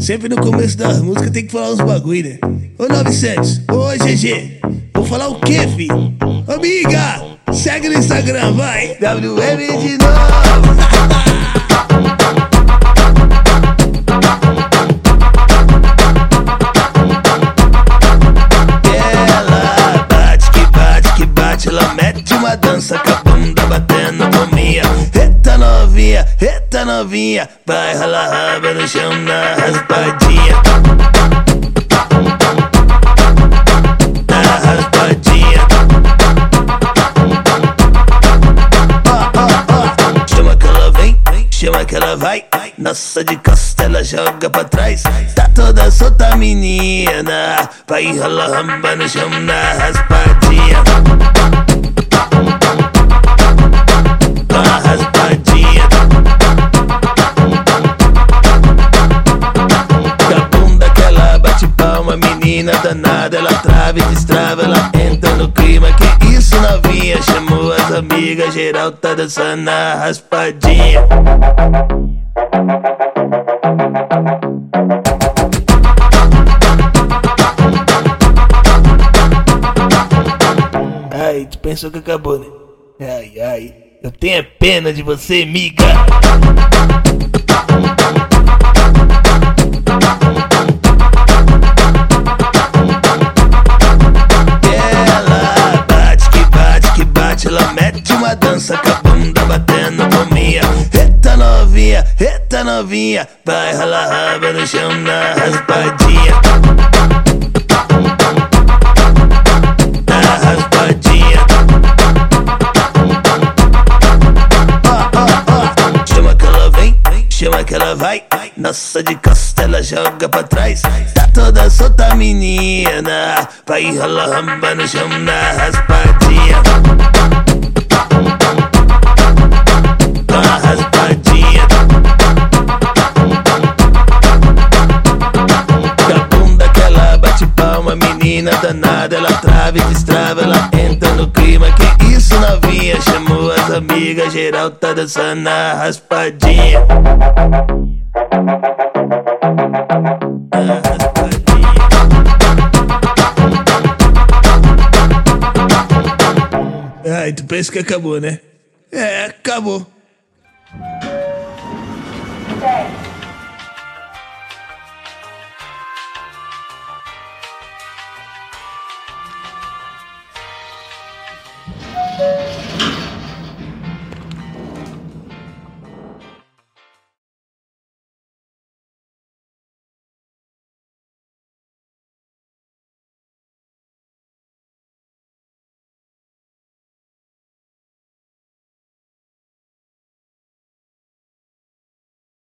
Sempre no começo das músicas tem que falar uns bagulho, né? Ô 900, ô GG, vou falar o quê, fi? Amiga, segue no Instagram, vai! WM de novo! Ela bate que bate que bate, ela mete uma dança com a bunda batendo palminha. Eita novinha, eita novinha, vai ralar raba no chão na raspadinha. Na raspadinha. Chama que ela vem, chama que ela vai. Nossa de costa ela joga pra trás. Tá toda solta menina, vai ralar ramba no chão na raspadinha. Menina danada, ela trava e destrava, ela entra no clima. Que isso novinha, chamou as amigas, geral tá dançando na raspadinha. Ai, tu pensou que acabou, né? Ai, ai, eu tenho pena de você, miga. Novinha, eita novinha, vai ralar raba no chão na raspadinha. Na raspadinha. Chama que ela vem, chama que ela vai. Nossa de costa ela joga pra trás. Tá toda solta menina, vai ralar ramba no chão na raspadinha. mina danada, ela trava e destrava, ela entra no clima. Que isso novinha, chamou as amigas, geral tá dançando na raspadinha. Ai, tu pensa que acabou, né? É, acabou.